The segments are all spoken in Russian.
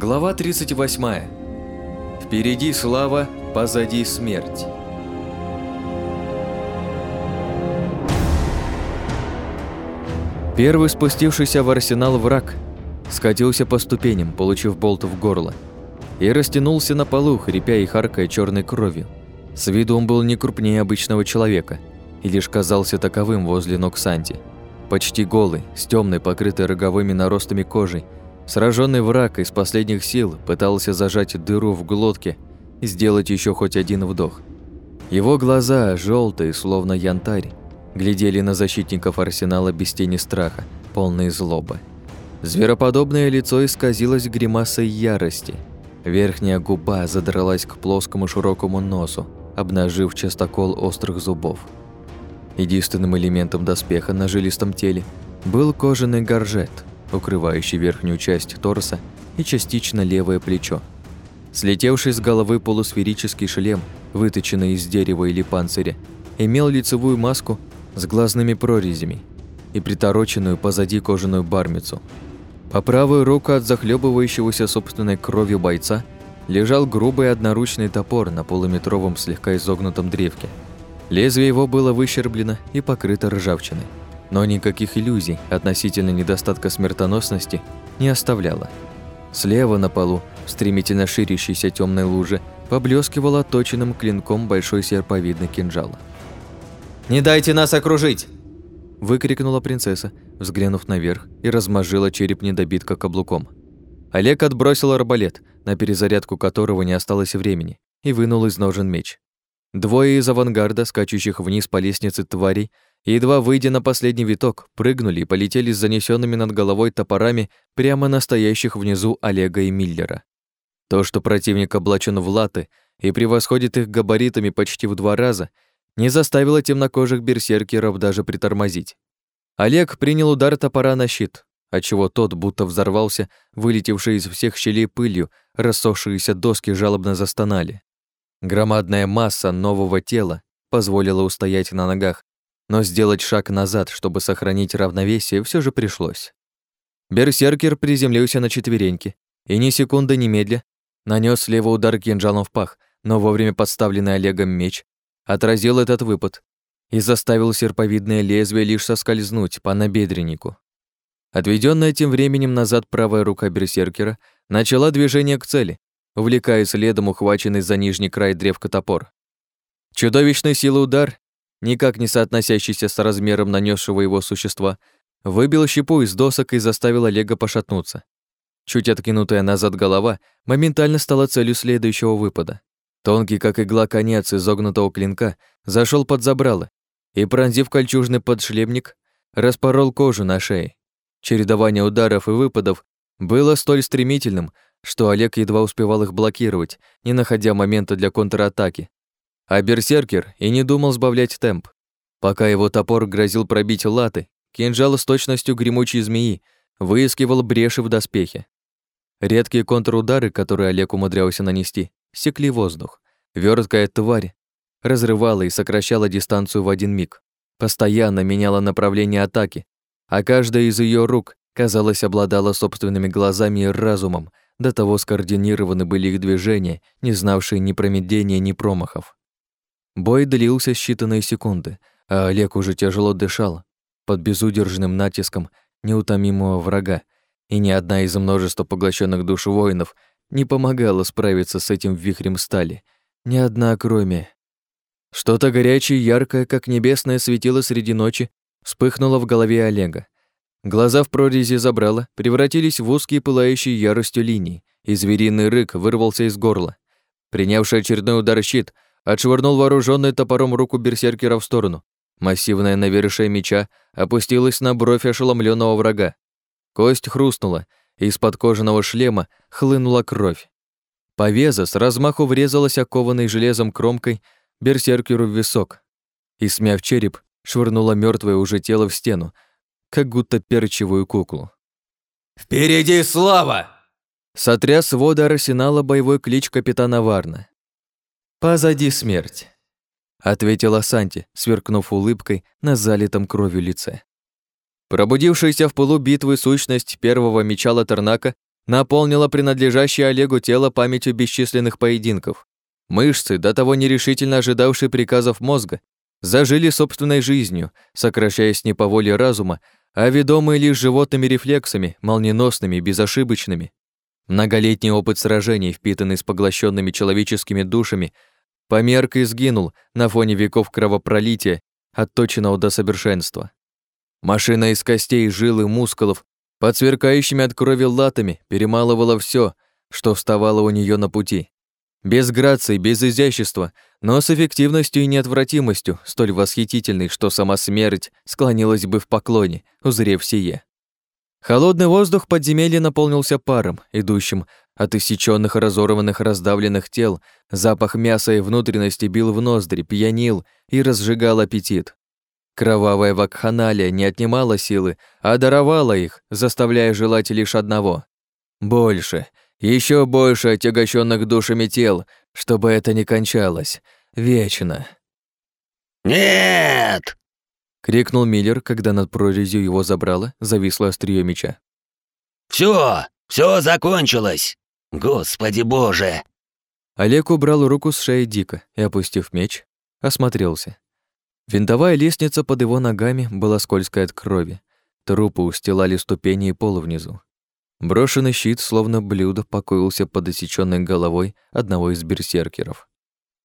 Глава 38. Впереди слава, позади смерть. Первый спустившийся в арсенал враг скатился по ступеням, получив болт в горло, и растянулся на полу, хрипя и харкая черной кровью. С виду он был не крупнее обычного человека и лишь казался таковым возле ног Санти. Почти голый, с темной, покрытой роговыми наростами кожей, сраженный враг из последних сил пытался зажать дыру в глотке и сделать еще хоть один вдох. Его глаза, желтые, словно янтарь, глядели на защитников арсенала без тени страха, полные злобы. Звероподобное лицо исказилось гримасой ярости. Верхняя губа задралась к плоскому широкому носу, обнажив частокол острых зубов. Единственным элементом доспеха на жилистом теле был кожаный горжет, укрывающий верхнюю часть торса и частично левое плечо. Слетевший с головы полусферический шлем, выточенный из дерева или панциря, имел лицевую маску с глазными прорезями и притороченную позади кожаную бармицу. По правую руку от захлебывающегося собственной кровью бойца лежал грубый одноручный топор на полуметровом слегка изогнутом древке. Лезвие его было выщерблено и покрыто ржавчиной, но никаких иллюзий относительно недостатка смертоносности не оставляло. Слева на полу, в стремительно ширящейся темной луже, поблескивал отточенным клинком большой серповидный кинжал. «Не дайте нас окружить!» Выкрикнула принцесса, взглянув наверх, и размозжила череп недобитка каблуком. Олег отбросил арбалет, на перезарядку которого не осталось времени, и вынул из ножен меч. Двое из авангарда, скачущих вниз по лестнице тварей, едва выйдя на последний виток, прыгнули и полетели с занесенными над головой топорами прямо настоящих внизу Олега и Миллера. То, что противник облачен в латы и превосходит их габаритами почти в два раза – не заставило темнокожих берсеркеров даже притормозить. Олег принял удар топора на щит, отчего тот будто взорвался, вылетевший из всех щелей пылью, рассохшиеся доски жалобно застонали. Громадная масса нового тела позволила устоять на ногах, но сделать шаг назад, чтобы сохранить равновесие, все же пришлось. Берсеркер приземлился на четвереньки и ни секунды немедля нанес левый удар кинжалом в пах, но вовремя подставленный Олегом меч отразил этот выпад и заставил серповидное лезвие лишь соскользнуть по набедреннику. Отведенная тем временем назад правая рука берсеркера начала движение к цели, увлекая следом ухваченный за нижний край древка топор. Чудовищной силы удар, никак не соотносящийся с размером нанесшего его существа, выбил щепу из досок и заставил Олега пошатнуться. Чуть откинутая назад голова моментально стала целью следующего выпада. Тонкий, как игла, конец изогнутого клинка зашел под забрало и, пронзив кольчужный подшлемник, распорол кожу на шее. Чередование ударов и выпадов было столь стремительным, что Олег едва успевал их блокировать, не находя момента для контратаки. А берсеркер и не думал сбавлять темп. Пока его топор грозил пробить латы, кинжал с точностью гремучей змеи выискивал бреши в доспехе. Редкие контрудары, которые Олег умудрялся нанести, секли воздух. Вёрткая тварь разрывала и сокращала дистанцию в один миг, постоянно меняла направление атаки, а каждая из ее рук, казалось, обладала собственными глазами и разумом, до того скоординированы были их движения, не знавшие ни промедления, ни промахов. Бой длился считанные секунды, а Олег уже тяжело дышал под безудержным натиском неутомимого врага, и ни одна из множества поглощенных душ воинов не помогала справиться с этим вихрем стали. Ни одна, кроме... Что-то горячее, яркое, как небесное светило среди ночи, вспыхнуло в голове Олега. Глаза в прорези забрала, превратились в узкие пылающие яростью линии, и звериный рык вырвался из горла. Принявший очередной удар щит отшвырнул вооруженный топором руку берсеркера в сторону. Массивное навершие меча опустилось на бровь ошеломленного врага. Кость хрустнула, из-под кожаного шлема хлынула кровь. Повеза с размаху врезалась окованной железом кромкой берсеркеру в висок и, смяв череп, швырнула мертвое уже тело в стену, как будто перчевую куклу. «Впереди слава!» Сотряс вода арсенала боевой клич капитана Варна. «Позади смерть», — ответила Санти, сверкнув улыбкой на залитом кровью лице. Пробудившаяся в пылу битвы сущность первого меча Латернака наполнила принадлежащее Олегу тело памятью бесчисленных поединков. Мышцы, до того нерешительно ожидавшие приказов мозга, зажили собственной жизнью, сокращаясь не по воле разума, а ведомые лишь животными рефлексами, молниеносными, безошибочными. Многолетний опыт сражений, впитанный с поглощенными человеческими душами, померк и сгинул на фоне веков кровопролития, отточенного до совершенства. Машина из костей, жил и мускулов, под сверкающими от крови латами, перемалывала все, что вставало у нее на пути. Без грации, без изящества, но с эффективностью и неотвратимостью, столь восхитительной, что сама смерть склонилась бы в поклоне, узрев сие. Холодный воздух подземелья наполнился паром, идущим от иссечённых, разорванных, раздавленных тел. Запах мяса и внутренности бил в ноздри, пьянил и разжигал аппетит. Кровавая вакханалия не отнимала силы, а даровала их, заставляя желать лишь одного. Больше, еще больше отягощенных душами тел, чтобы это не кончалось. Вечно. «Нет!» — крикнул Миллер, когда над прорезью его забрало, зависло острие меча. «Всё! Всё закончилось! Господи боже!» Олег убрал руку с шеи Дика и, опустив меч, осмотрелся. Винтовая лестница под его ногами была скользкой от крови. Трупы устилали ступени и пол внизу. Брошенный щит, словно блюдо, покоился под осечённой головой одного из берсеркеров.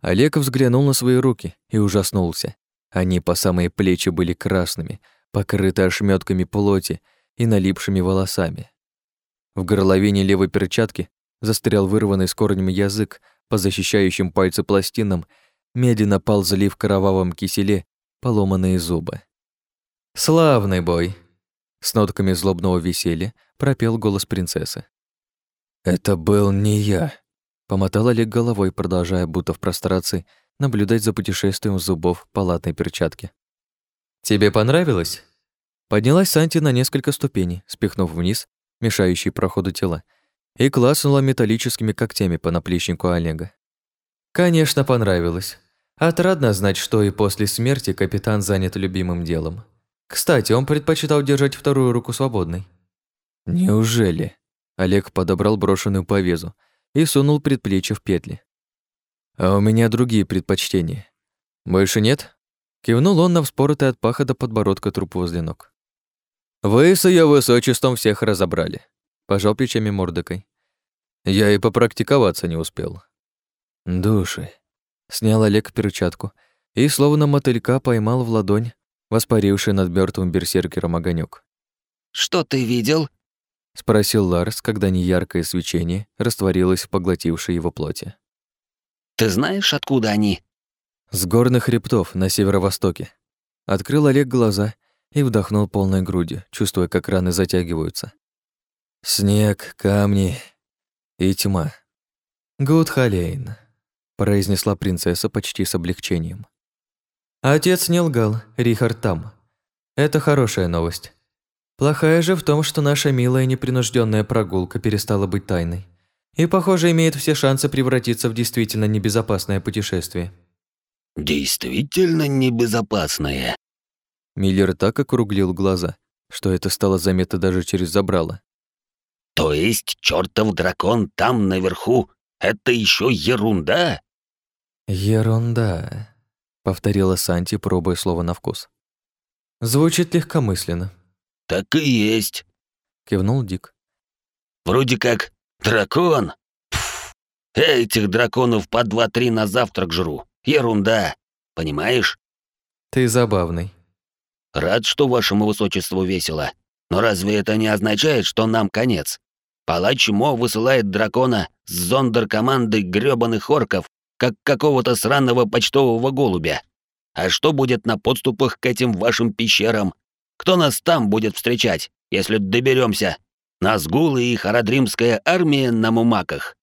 Олег взглянул на свои руки и ужаснулся. Они по самые плечи были красными, покрыты ошметками плоти и налипшими волосами. В горловине левой перчатки застрял вырванный с корнем язык, по защищающим пальцы пластинам медленно ползли в кровавом киселе поломанные зубы. «Славный бой!» С нотками злобного веселья пропел голос принцессы. «Это был не я», — помотал Олег головой, продолжая, будто в прострации, наблюдать за путешествием зубов палатной перчатки. «Тебе понравилось?» Поднялась Санти на несколько ступеней, спихнув вниз мешающие проходу тела, и класнула металлическими когтями по наплечнику Олега. «Конечно, понравилось. Отрадно знать, что и после смерти капитан занят любимым делом. Кстати, он предпочитал держать вторую руку свободной». «Неужели?» Олег подобрал брошенную повезу и сунул предплечье в петли. «А у меня другие предпочтения. Больше нет?» Кивнул он на вспоротый от паха до подбородка труп возле ног. «Вы с ее высочеством всех разобрали», — пожал плечами мордокой. «Я и попрактиковаться не успел». «Души», — снял Олег перчатку и, словно мотылька, поймал в ладонь воспаривший над мертвым берсеркером огонек. «Что ты видел?» — спросил Ларс, когда неяркое свечение растворилось в поглотившей его плоти. «Ты знаешь, откуда они?» С горных хребтов на северо-востоке. Открыл Олег глаза и вдохнул полной грудью, чувствуя, как раны затягиваются. Снег, камни и тьма. «Гуд Халейн», — произнесла принцесса почти с облегчением. Отец не лгал, Рихард там. Это хорошая новость. Плохая же в том, что наша милая непринужденная прогулка перестала быть тайной и, похоже, имеет все шансы превратиться в действительно небезопасное путешествие. «Действительно небезопасное?» Миллер так округлил глаза, что это стало заметно даже через забрало. «То есть чертов дракон там наверху — это еще ерунда?» «Ерунда», — повторила Санти, пробуя слово на вкус. «Звучит легкомысленно». «Так и есть», — кивнул Дик. «Вроде как дракон. Пф, этих драконов по два-три на завтрак жру. Ерунда, понимаешь?» «Ты забавный». «Рад, что вашему высочеству весело. Но разве это не означает, что нам конец? Палач Мо высылает дракона с зондеркомандой грёбаных орков, как какого-то сраного почтового голубя. А что будет на подступах к этим вашим пещерам? Кто нас там будет встречать, если доберемся? Назгулы и Харадримская армия на мумаках?»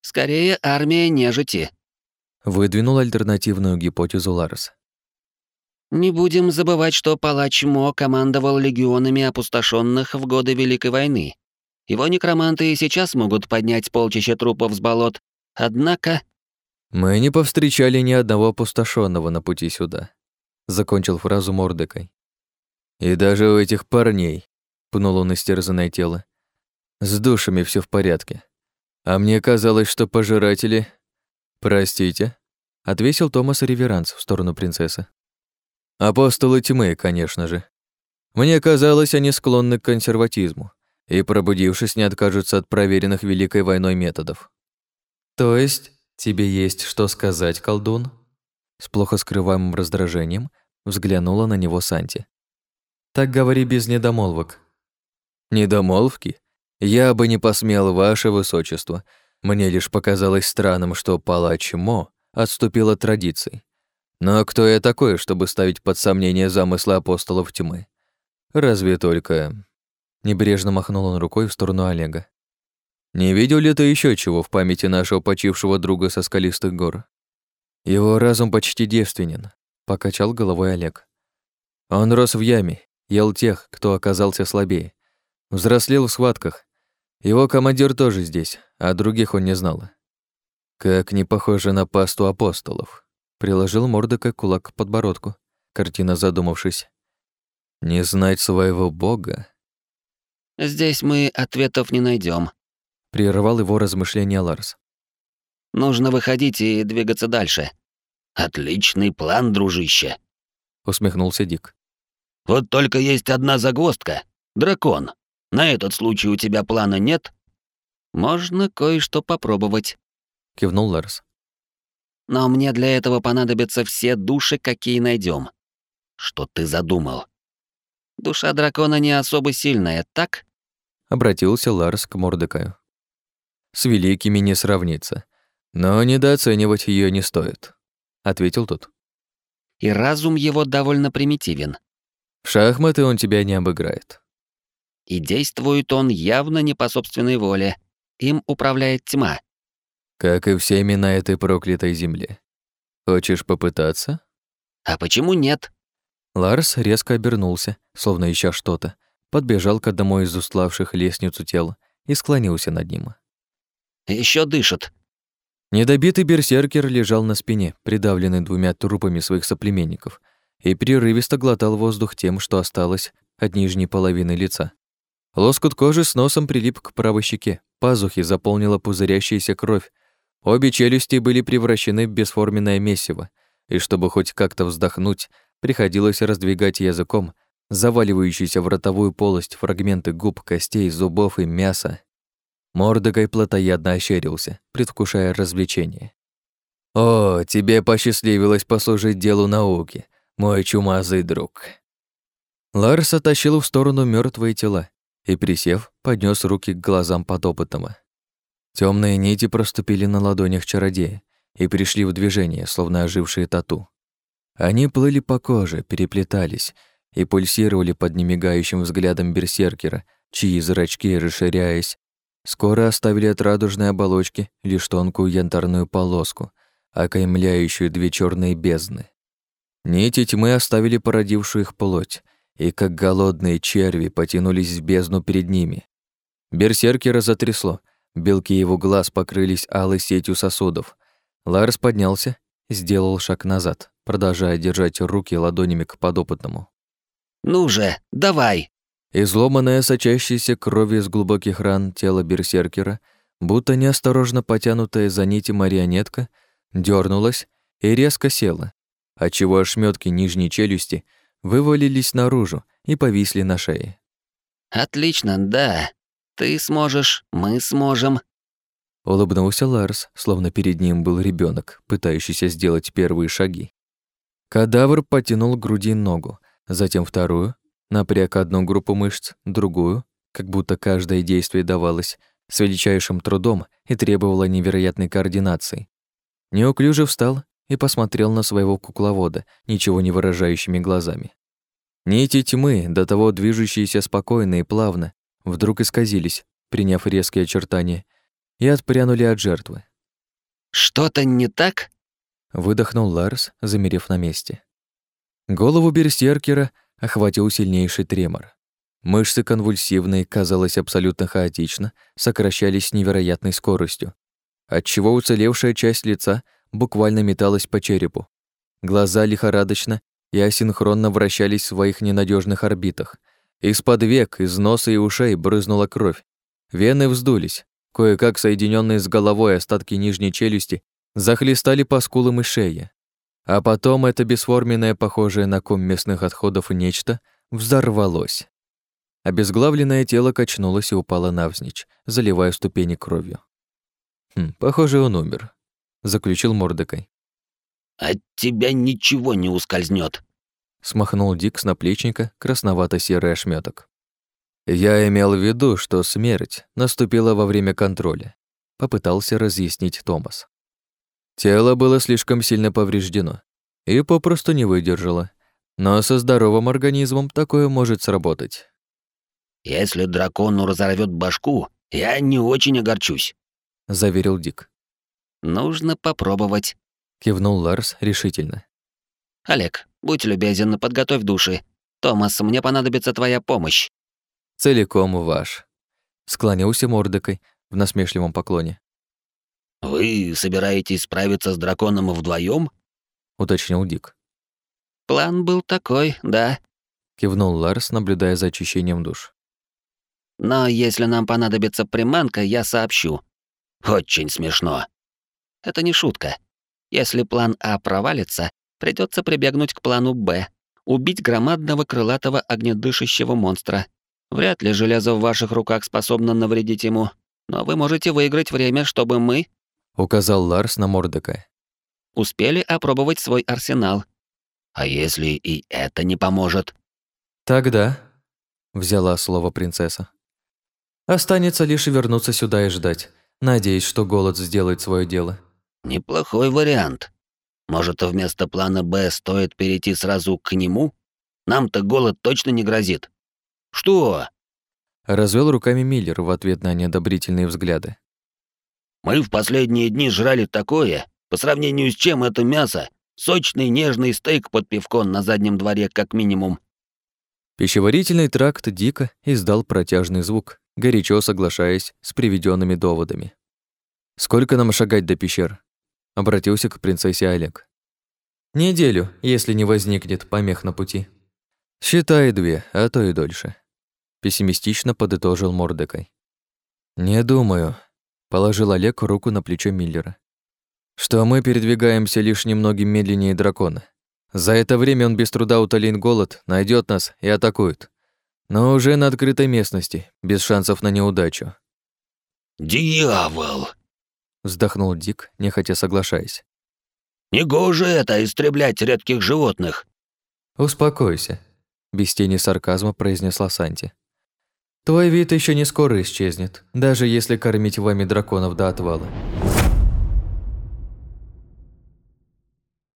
«Скорее, армия нежити», Выдвинул альтернативную гипотезу Ларс. «Не будем забывать, что палач Мо командовал легионами опустошенных в годы Великой войны. Его некроманты и сейчас могут поднять полчища трупов с болот. Однако...» «Мы не повстречали ни одного опустошенного на пути сюда», — закончил фразу Мордекой. «И даже у этих парней», — пнул он истерзанное тело, С душами все в порядке. А мне казалось, что пожиратели... Простите. Отвесил Томас реверанс в сторону принцессы. Апостолы тьмы, конечно же. Мне казалось, они склонны к консерватизму и, пробудившись, не откажутся от проверенных Великой войной методов. То есть тебе есть что сказать, колдун? С плохо скрываемым раздражением взглянула на него Санти. Так говори без недомолвок. Недомолвки? Я бы не посмел, ваше высочество. Мне лишь показалось странным, что палач Мо отступил от традиций. Но кто я такой, чтобы ставить под сомнение замыслы апостолов тьмы? Разве только... Небрежно махнул он рукой в сторону Олега. Не видел ли ты еще чего в памяти нашего почившего друга со скалистых гор? Его разум почти девственен, покачал головой Олег. Он рос в яме, ел тех, кто оказался слабее. Взрослел в схватках. Его командир тоже здесь, а других он не знал. Как не похоже на пасту апостолов. Приложил Мордека кулак к подбородку, картина задумавшись. Не знать своего бога? Здесь мы ответов не найдем. Прервал его размышления Ларс. Нужно выходить и двигаться дальше. Отличный план, дружище. Усмехнулся Дик. Вот только есть одна загвоздка. Дракон. На этот случай у тебя плана нет? Можно кое-что попробовать. Кивнул Ларс. Но мне для этого понадобятся все души, какие найдем. Что ты задумал? Душа дракона не особо сильная, так? Обратился Ларс к Мордекаю. С великими не сравнится, но недооценивать ее не стоит, ответил тот. И разум его довольно примитивен. В шахматы он тебя не обыграет. И действует он явно не по собственной воле. Им управляет тьма. Как и всеми на этой проклятой земле. Хочешь попытаться? А почему нет? Ларс резко обернулся, словно ища что-то, подбежал к одному из устлавших лестницу тел и склонился над ним. Еще дышит. Недобитый берсеркер лежал на спине, придавленный двумя трупами своих соплеменников, и прерывисто глотал воздух тем, что осталось от нижней половины лица. Лоскут кожи с носом прилип к правой щеке, пазухи заполнила пузырящаяся кровь, обе челюсти были превращены в бесформенное месиво, и чтобы хоть как-то вздохнуть, приходилось раздвигать языком заваливающиеся в ротовую полость фрагменты губ, костей, зубов и мяса. Мордекай плотоядно ощерился, предвкушая развлечение. «О, тебе посчастливилось послужить делу науки, мой чумазый друг». Ларс оттащил в сторону мертвые тела и, присев, поднес руки к глазам подопытного. Темные нити проступили на ладонях чародея и пришли в движение, словно ожившие тату. Они плыли по коже, переплетались и пульсировали под немигающим взглядом берсеркера, чьи зрачки, расширяясь, скоро оставили от радужной оболочки лишь тонкую янтарную полоску, окаймляющую две черные бездны. Нити тьмы оставили породившую их плоть, и как голодные черви потянулись в бездну перед ними. Берсеркера затрясло, белки его глаз покрылись алой сетью сосудов. Ларс поднялся, сделал шаг назад, продолжая держать руки ладонями к подопытному. «Ну же, давай!» Изломанная, сочащаяся кровью из глубоких ран тело берсеркера, будто неосторожно потянутая за нити марионетка, дернулась и резко села, отчего ошметки нижней челюсти вывалились наружу и повисли на шее. «Отлично, да. Ты сможешь, мы сможем». Улыбнулся Ларс, словно перед ним был ребенок, пытающийся сделать первые шаги. Кадавр потянул к груди ногу, затем вторую, напряг одну группу мышц, другую, как будто каждое действие давалось с величайшим трудом и требовало невероятной координации. Неуклюже встал и посмотрел на своего кукловода, ничего не выражающими глазами. Нити тьмы, до того движущиеся спокойно и плавно, вдруг исказились, приняв резкие очертания, и отпрянули от жертвы. «Что-то не так?» Выдохнул Ларс, замерев на месте. Голову берсеркера охватил сильнейший тремор. Мышцы конвульсивные, казалось абсолютно хаотично, сокращались с невероятной скоростью, отчего уцелевшая часть лица буквально металась по черепу. Глаза лихорадочно и асинхронно вращались в своих ненадежных орбитах. Из-под век, из носа и ушей брызнула кровь. Вены вздулись, кое-как соединенные с головой остатки нижней челюсти захлестали по скулам и шее. А потом это бесформенное, похожее на ком местных отходов нечто, взорвалось. Обезглавленное тело качнулось и упало навзничь, заливая ступени кровью. «Хм, похоже, он умер», — заключил Мордекай. «От тебя ничего не ускользнет, смахнул Дик с наплечника красновато-серый ошметок. «Я имел в виду, что смерть наступила во время контроля», — попытался разъяснить Томас. Тело было слишком сильно повреждено и попросту не выдержало, но со здоровым организмом такое может сработать. «Если дракону разорвет башку, я не очень огорчусь», — заверил Дик. «Нужно попробовать», — кивнул Ларс решительно. «Олег, будь любезен, подготовь души. Томас, мне понадобится твоя помощь». «Целиком ваш», — склонился Мордекой в насмешливом поклоне. «Вы собираетесь справиться с драконом вдвоем? уточнил Дик. «План был такой, да», — кивнул Ларс, наблюдая за очищением душ. «Но если нам понадобится приманка, я сообщу». «Очень смешно». «Это не шутка. Если план А провалится, придется прибегнуть к плану Б — убить громадного крылатого огнедышащего монстра. Вряд ли железо в ваших руках способно навредить ему, но вы можете выиграть время, чтобы мы указал Ларс на Мордека. Успели опробовать свой арсенал. А если и это не поможет? Тогда, взяла слово принцесса. Останется лишь вернуться сюда и ждать, надеясь, что голод сделает свое дело. Неплохой вариант. Может, вместо плана Б стоит перейти сразу к нему? Нам-то голод точно не грозит. Что? Развел руками Миллер в ответ на неодобрительные взгляды. Мы в последние дни жрали такое, по сравнению с чем это мясо, сочный нежный стейк под пивком на заднем дворе как минимум. Пищеварительный тракт дико издал протяжный звук, горячо соглашаясь с приведенными доводами. «Сколько нам шагать до пещер?» — обратился к принцессе Олег. «Неделю, если не возникнет помех на пути». «Считай две, а то и дольше», — пессимистично подытожил Мордекай. «Не думаю», Положил Олег руку на плечо Миллера. Что мы передвигаемся лишь немногим медленнее дракона. За это время он без труда утолит голод, найдет нас и атакует. Но уже на открытой местности, без шансов на неудачу. «Дьявол!» Вздохнул Дик, нехотя соглашаясь. «Негоже это, истреблять редких животных!» «Успокойся», — без тени сарказма произнесла Санти. Твой вид еще не скоро исчезнет, даже если кормить вами драконов до отвала.